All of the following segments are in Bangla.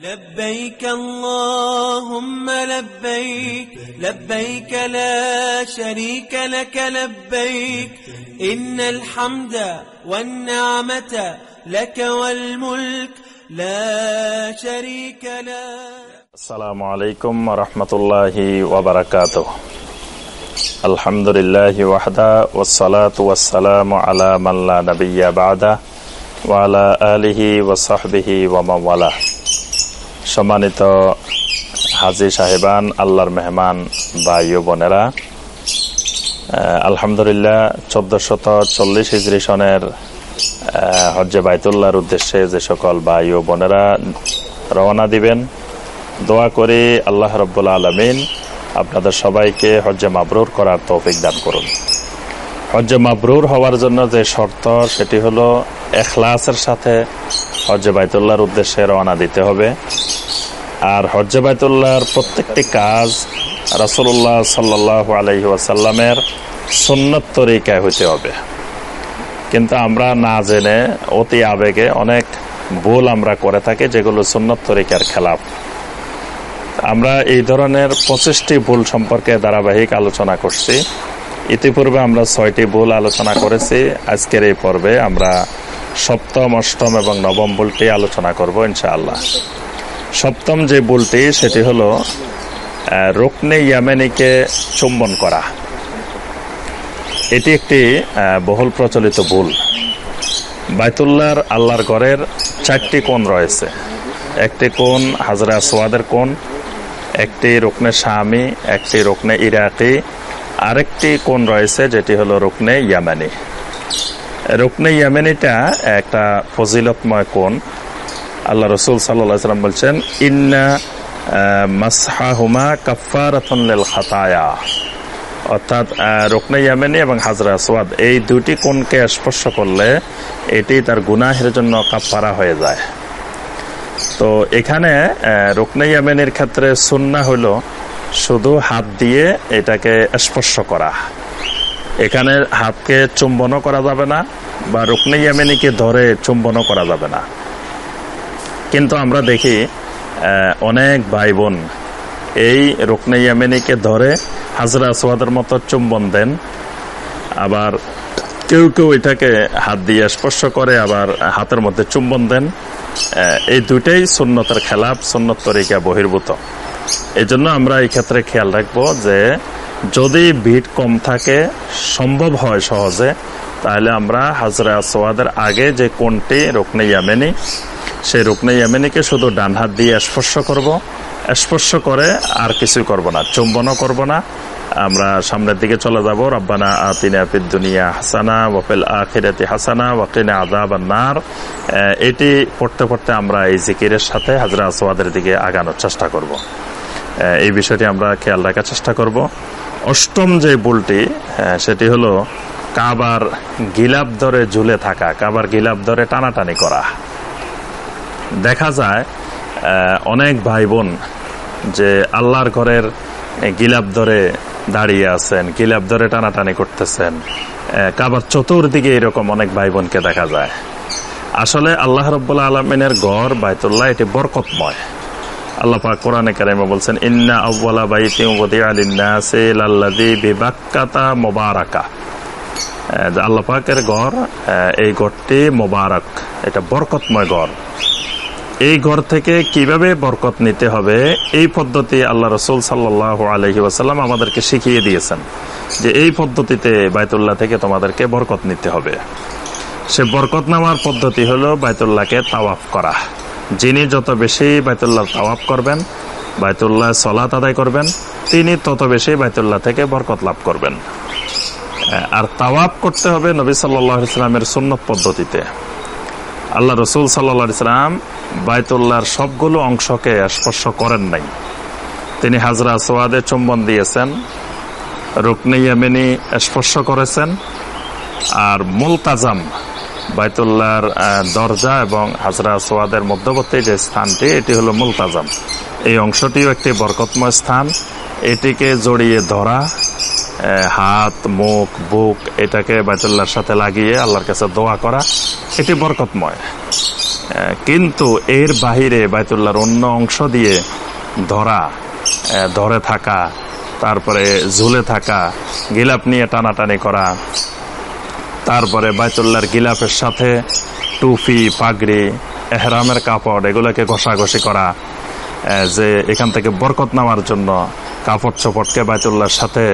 لبيك اللهم لبيك لبيك لا شريك لك لبيك. إن الحمد والنعمة لك والملك لا شريك لك السلام عليكم ورحمة الله وبركاته. الحمد لله وحده والصلاة والسلام على من لا نبي بعده وعلى آله وصحبه ومن والاه. সম্মানিত হাজি সাহেবান, আল্লাহর মেহমান ও বোনেরা আলহামদুলিল্লাহ চোদ্দশত চল্লিশ হিজরি সনের হজ্জে বাইতুল্লাহর উদ্দেশ্যে যে সকল ভাই ও বোনেরা রওনা দিবেন, দোয়া করি আল্লাহ রব্বুল আলমিন আপনাদের সবাইকে হজ্জে মাবরুর করার তৌফিক দান করুন। হজ্জে মাবরুর হওয়ার জন্য যে শর্ত, সেটি হলো এখলাসের সাথে হজ্জে বাইতুল্লাহর উদ্দেশ্যে রওনা দিতে হবে। আর হজ্জে বাইতুল্লাহর প্রত্যেকটি কাজ রাসুল্লাহ সাল্লাহ আলহি ওয়াসাল্লামের সুন্নত তরিকায় হইতে হবে। কিন্তু আমরা না জেনে অতি আবেগে অনেক ভুল আমরা করে থাকি যেগুলো সুন্নত তরিকার খেলাফ। আমরা এই ধরনের পঁচিশটি ভুল সম্পর্কে ধারাবাহিক আলোচনা করছি। ইতিপূর্বে আমরা ছয়টি ভুল আলোচনা করেছি। আজকের এই পর্বে আমরা সপ্তম, অষ্টম এবং নবম ভুলটি আলোচনা করব ইনশাআল্লাহ। সপ্তম যে ভুলটি সেটি হলো রুকনে ইয়ামেনিকে চুম্বন করা। এটি একটি বহুল প্রচলিত ভুল। বাইতুল্লাহর আল্লাহর ঘরের চারটি কোণ রয়েছে। একটি কোণ হাজরা সোয়াদের কোণ, একটি রুকনে শামি, একটি রুকনে ইরাকি, আরেকটি কোণ রয়েছে, যেটি হলো রুকনে ইয়ামানি। রুকনে ইয়ামানিটা একটা ফজিলতময় কোণ। আল্লাহ রসুল সাল্লাম বলছেন, ইন্না মাসহাহুমা কাফারাতুন লিল খাতায়া। অর্থাৎ রুকনে ইয়ামেনি এবং হাজরা সোয়াদ এই দুটি কোণকে স্পর্শ করলে এটি তার গুনাহের জন্য কাফারা হয়ে যায়। তো এখানে রুকনে ইয়ামেনির ক্ষেত্রে সুন্না হলো শুধু হাত দিয়ে এটাকে স্পর্শ করা। এখানে হাতকে চুম্বনও করা যাবে না বা রুকনে ইয়ামেনিকে ধরে চুম্বনও করা যাবে না। কিন্তু আমরা দেখি অনেক ভাই বোন এই রুকনে ইয়ামেনিকে ধরে হাজরা সোয়াদের মতো চুম্বন দেন। আবার কেউ কেউ এটাকে হাত দিয়ে স্পর্শ করে, আবার হাতের মধ্যে চুম্বন দেন। এই দুইটাই সুন্নতের খেলাপ, সুন্নত তরিকা বহির্ভূত। এই জন্য আমরা এই ক্ষেত্রে খেয়াল রাখব যে, যদি ভিড় কম থাকে, সম্ভব হয় সহজে তাহলে আমরা হাজরা সোয়াদের আগে যে কোনটি রুকনে ইয়ামেনি, সেই রুকনে ইয়ামেনিকে শুধু ডান হাত দিয়ে স্পর্শ করব। স্পর্শ করে আর কিছু করব না, চুম্বনও করব না। আমরা সামনের দিকে চলে যাব। রব্বানা আতিনা ফিদ দুনিয়া হাসানা ওয়াফিল আখিরাতি হাসানা ওয়াকিনা আযাব নার। এটি পড়তে পড়তে আমরা এই জিকিরের সাথে হাজরা আসওয়াদের দিকে আগানোর চেষ্টা করব। এই বিষয়টি আমরা খেয়াল রাখার চেষ্টা করব। অষ্টম যে বুলটি সেটি হলো কাবার গিলাপ ধরে ঝুলে থাকা, কাবার গিলাপ ধরে টানাটানি করা। দেখা যায় অনেক ভাই বোন যে আল্লাহর ঘরের গিলাপ ধরে দাঁড়িয়ে আছেন, গিলাপ ধরে টানাটানি করতেছেন। কাবার চতুর্দিকে এরকম অনেক ভাই বোনকে দেখা যায়। আসলে আল্লাহ রব্বুল্লা আলমিনের গড় বাইতুল্লাহ, এটি বরকতময়। আল্লাহ পাক কোরআনে কারিমে বলছেন, ইন্না আউ্বালা বাইতি উবদিয়া লিন্নাসি লাল্লাযী বিবাক্কাতা মুবারাকা। যে আল্লাহ পাকের ঘর এই ঘরটি মোবারক, এটা বরকতময় ঘর। এই ঘর থেকে কীভাবে বরকত নিতে হবে, এই পদ্ধতি আল্লাহ রসুল সাল্লাহ আলহি ওয়াসাল্লাম আমাদেরকে শিখিয়ে দিয়েছেন যে এই পদ্ধতিতে বাইতুল্লাহ থেকে তোমাদেরকে বরকত নিতে হবে। সে বরকত নেওয়ার পদ্ধতি হলো বাইতুল্লাহকে তাওয়াফ করা। যিনি যত বেশি বাইতুল্লাহ তাওয়াফ করবেন, বাইতুল্লাহ সলাত আদায় করবেন, তিনি তত বেশি বাইতুল্লাহ থেকে বরকত লাভ করবেন। আর তাওয়াফ করতে হবে নবী সাল্লাহ ইসলামের সুন্নত পদ্ধতিতে। আল্লাহ রসুল সাল্লা ইসলাম বাইতুল্লাহর সবগুলো অংশকে স্পর্শ করেন নাই। তিনি হাজরা সোয়াদে চুম্বন দিয়েছেন রুকনে ইয়ামিনী স্পর্শ করেছেন আর মুলতাজাম বাইতুল্লাহর আহ, দরজা এবং হাজরা সোয়াদের মধ্যবর্তী যে স্থানটি এটি হলো মুলতাজাম। এই অংশটিও একটি বরকতময় স্থান। এটিকে জড়িয়ে ধরা হাত, মুখ, বুক, এটাকে বাইতুল্লাহর সাথে লাগিয়ে আল্লাহর কাছে দোয়া করা এটি বরকতময়। কিন্তু এর বাহিরে বাইতুল্লাহর অন্য অংশ দিয়ে ধরা ধরে থাকা, তারপরে ঝুলে থাকা, গিলাপ নিয়ে টানাটানি করা, তারপরে বাইতুল্লাহর গিলাফের সাথে টুপি, পাগড়ি, এহরামের কাপড়, এগুলোকে ঘষাঘষি করা যে এখান থেকে বরকত নেওয়ার জন্য কাপড় চোপড়কে বাইতুল্লাহর সাথে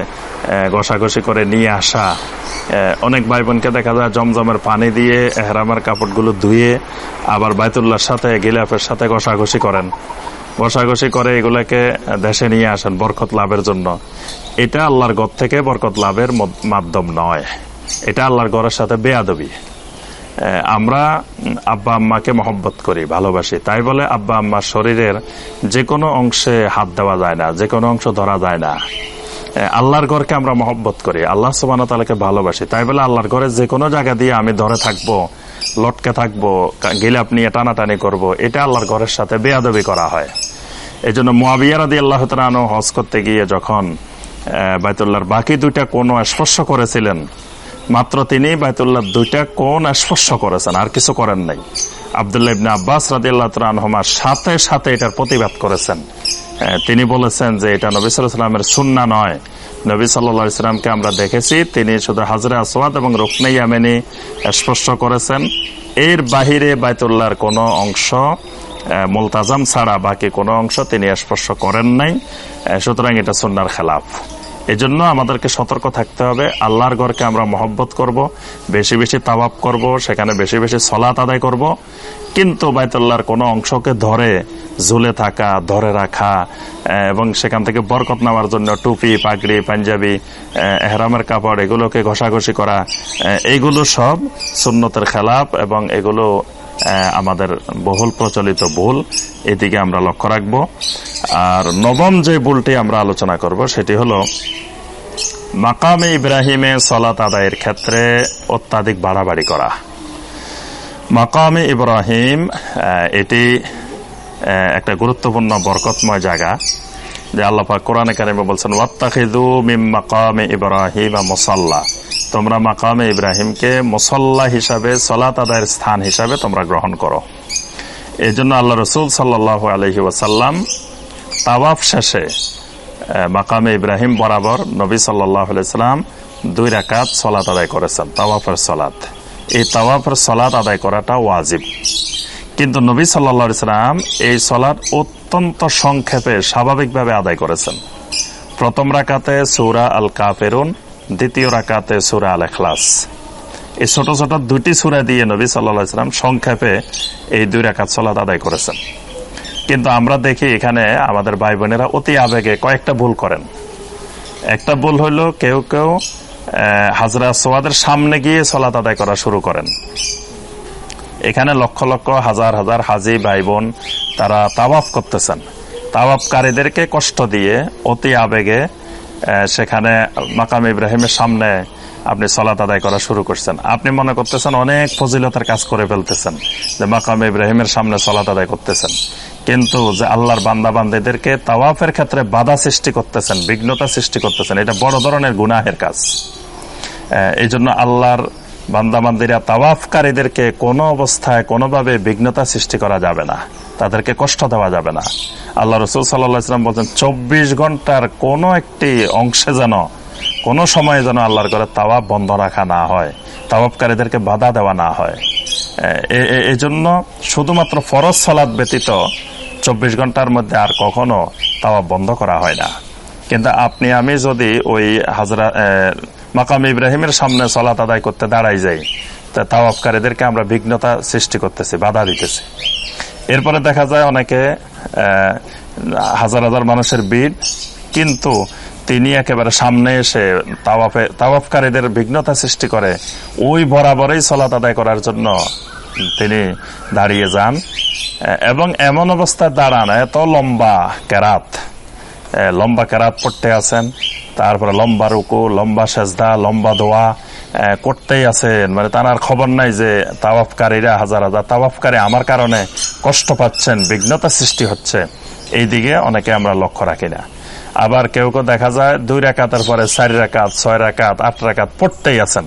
ঘষাঘষি করে নিয়ে আসা। অনেক ভাই বোনকে দেখা যায় জমজমের পানি দিয়ে এহরামের কাপড়গুলো ধুয়ে আবার বাইতুল্লাহর সাথে, গিলাফের সাথে ঘষাঘষি করেন। ঘষাঘষি করে এগুলাকে দেশে নিয়ে আসেন বরকত লাভের জন্য। এটা আল্লাহর গড় থেকে বরকত লাভের মাধ্যম নয়। এটা আল্লাহর গড়ের সাথে বেয়াদবি। আমরা আব্বা আম্মাকে মহব্বত করি, ভালোবাসি। তাই বলে আব্বা আম্মার শরীরের যে কোনো অংশে হাত দেওয়া যায় না যে কোনো অংশ ধরা যায় না। আল্লাহর ঘরকে আমরা মহব্বত করি, আল্লাহ সুবান তালাকে ভালোবাসি। তাই বলে আল্লাহর ঘরে যে কোনো জায়গা দিয়ে আমি ধরে থাকব, লটকে থাকব গিলাপ নিয়ে টানাটানি করব, এটা আল্লাহর ঘরের সাথে বেয়াদবি করা হয়। এই জন্য মোয়াবিয়া রাদি আল্লাহ হজ করতে গিয়ে যখন বাইতুল্লাহর বাকি দুইটা কোন স্পর্শ করেছিলেন মাত্র তিনি বাইতুল্লাহ দুইটা কোন স্পর্শ করেছেন, আর কিছু করেন নাই। আবদুল্লাহ ইবনে আব্বাস রাদি আল্লাহ তালহমার সাথে সাথে এটার প্রতিবাদ করেছেন। তিনি বলেছেন যে এটা নবী সাল্লামের সুন্না নয়। নবী সাল্লা ইসলামকে আমরা দেখেছি, তিনি শুধু হাজরা আসওয়াদ এবং রুকনে ইয়ামেনি স্পর্শ করেছেন। এর বাহিরে বাইতুল্লাহর কোনো অংশ মুলতাজাম ছাড়া বাকি কোনো অংশ তিনি স্পর্শ করেন নাই। সুতরাং এটা সুন্নার খেলাফ। এই জন্য আমাদেরকে সতর্ক থাকতে হবে। আল্লাহর ঘরকে আমরা মহব্বত করব বেশি বেশি তাওয়াব করব সেখানে বেশি বেশি সলাত আদায় করব। কিন্তু বাইতুল্লাহর কোনো অংশকে ধরে ঝুলে থাকা ধরে রাখা এবং সেখান থেকে বরকত নেওয়ার জন্য টুপি পাগড়ি পাঞ্জাবি এহরামের কাপড় এগুলোকে ঘষাঘষি করা আহ, এইগুলো সব সুন্নতের খেলাফ এবং এগুলো আমাদের বহুল প্রচলিত ভুল, এদিকে আমরা লক্ষ্য রাখব। আর নবম যে ভুলটি আমরা আলোচনা করব, সেটি হলো, মাকামে ইব্রাহিমে সলাত আদায়ের ক্ষেত্রে অত্যাধিক বাড়াবাড়ি করা। মাকামে ইব্রাহিম এটি একটা গুরুত্বপূর্ণ বরকতময় জায়গা, যে আল্লাহ কোরআনে কারিমে বলছেন ওয়াত্তাখিদু মিম মাকামে ইব্রাহিম মুসাল্লা। তোমরা মাকামে ইব্রাহিমকে মুসল্লা হিসাবে, সলাত আদায়ের স্থান হিসাবে তোমরা গ্রহণ করো। এই জন্য আল্লাহ রসুল সাল্লাহ আলহি ওয়াসাল্লাম তাওয়াফ শেষে মাকামে ইব্রাহিম বরাবর নবী সাল্লাহ সাল্লাম দুই রাকাত সলাত আদায় করেছেন, তাওয়াফের সলাত। এই তাওয়াফের সলাত আদায় করাটা ওয়াজিব। কিন্তু নবী সাল্লা সাল্লাম এই সলাদ অত্যন্ত সংক্ষেপে, স্বাভাবিকভাবে আদায় করেছেন। প্রথম রাকাতে সৌরা আল কাফেরুন দ্বিতীয় রাকাতে সুরা আল এখলাস এই ছোট ছোট দুটি সুরা দিয়ে নবী সাল্লা সাল্লাম সংক্ষেপে এই দুই রাকাত সলাৎ আদায় করেছেন। কিন্তু আমরা দেখি এখানে আমাদের ভাই বোনেরা অতি আবেগে কয়েকটা ভুল করেন। একটা ভুল হইল কেউ কেউ হাজরা সোয়াদের সামনে গিয়ে সলাত আদায় করা শুরু করেন। এখানে লক্ষ লক্ষ, হাজার হাজার হাজি ভাই বোন তারা তাওয়াফ করতেছেন। তাওয়াফকারীদেরকে কষ্ট দিয়ে অতি আবেগে সেখানে মাকাম ইব্রাহিমের সামনে আপনি সলাত আদায় করা শুরু করছেন। আপনি মনে করতেছেন অনেক ফজিলতার কাজ করে ফেলতেছেন যে মাকাম ইব্রাহিমের সামনে সলাত আদায় করতেছেন। কিন্তু যে আল্লাহর বান্দা বান্দিদেরকে তাওয়াফের ক্ষেত্রে বাধা সৃষ্টি করতেছেন, বিঘ্নতা সৃষ্টি করতেছেন, এটা বড় ধরনের গুনাহের কাজ। এই জন্য আল্লাহর বান্দাবান্দিরা তাওয়াফকারীদেরকে কোনো অবস্থায় কোনোভাবে বিঘ্নতা সৃষ্টি করা যাবে না। তাদেরকে কষ্ট দেওয়া যাবে না। আল্লাহ রসুল সাল্লাম বলছেন, চব্বিশ ঘণ্টার কোনো একটি অংশে যেন, কোনো সময় যেন আল্লাহর করে তাওয়াফ বন্ধ রাখা না হয়, তাওয়াবকারীদেরকে বাধা দেওয়া না হয়। এই জন্য শুধুমাত্র ফরজ সলাদ ব্যতীত চব্বিশ ঘণ্টার মধ্যে আর কখনো তাওয়াফ বন্ধ করা হয় না। কিন্তু আপনি, আমি যদি ওই হাজরা মাকাম ইব্রাহিমের সামনে সলাত আদায় করতে দাঁড়াই যাই, তা তাওয়াফকারীদেরকে আমরা বিঘ্নতা সৃষ্টি করতেছি, বাধা দিতেছি। এরপরে দেখা যায় অনেকে হাজার হাজার মানুষের ভিড়, কিন্তু তিনি একেবারে সামনে এসে তাওয়াফে, তাওয়াফকারীদের বিঘ্নতা সৃষ্টি করে, ওই বরাবরই সলাত আদায় করার জন্য তিনি দাঁড়িয়ে যান। এবং এমন অবস্থায় দাঁড়ান, এত লম্বা কেরাত লম্বা কেরাত পড়তে আছেন, তারপরে লম্বা রুকু, লম্বা সেজদা, লম্বা দোয়া করতেই আছেন। মানে তার খবর নাই যে তাওয়াফকারীরা, হাজার হাজার তাওয়াফকারী আমার কারণে কষ্ট পাচ্ছেন, বিঘ্নতা সৃষ্টি হচ্ছে, এই দিকে অনেকে আমরা লক্ষ্য রাখি না। আবার কেউ কেউ দেখা যায় দুই রাকাতের পরে চারি রাকাত, ছয় রাকাত, আট রাকাত পড়তেই আছেন।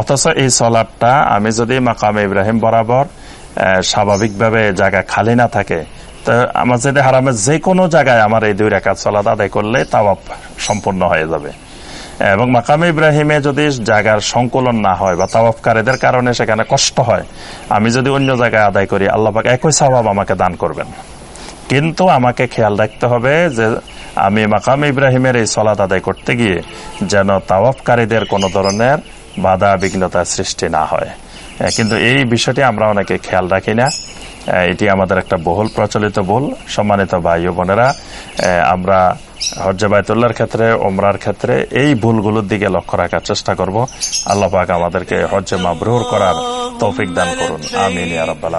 অথচ এই সলাটটা আমি যদি মাকামে ইব্রাহিম বরাবর স্বাভাবিকভাবে জায়গা খালি না থাকে, তো মসজিদ হারামের যে কোনো জায়গায় আমার এই দুই রেখাত সলাদ আদায় করলে তাওয়াব সম্পূর্ণ হয়ে যাবে। এবং মাকাম ইব্রাহিমে যদি জায়গার সংকুলন না হয় বা তাওয়াফকারীদের কারণে সেখানে কষ্ট হয়, আমি যদি অন্য জায়গায় আদায় করি, আল্লাহ পাক একই স্বভাব আমাকে দান করবেন। কিন্তু আমাকে খেয়াল রাখতে হবে যে আমি মাকাম ইব্রাহিমের এই সলাদ আদায় করতে গিয়ে যেন তাওয়াফকারীদের কোনো ধরনের বাধা বিঘ্নতার সৃষ্টি না হয়। কিন্তু এই বিষয়টি আমরা অনেকে খেয়াল রাখি না। এটি আমাদের একটা বহুল প্রচলিত ভুল। সম্মানিত ভাই বোনেরা আমরা হজ্জাবায়তুল্লার ক্ষেত্রে ওমরার ক্ষেত্রে এই ভুলগুলোর দিকে লক্ষ্য রাখার চেষ্টা করব। আল্লাহ পাক আমাদেরকে হজ্জে মাবরুর করার তৌফিক দান করুন। আমিন ইয়া রাব্বাল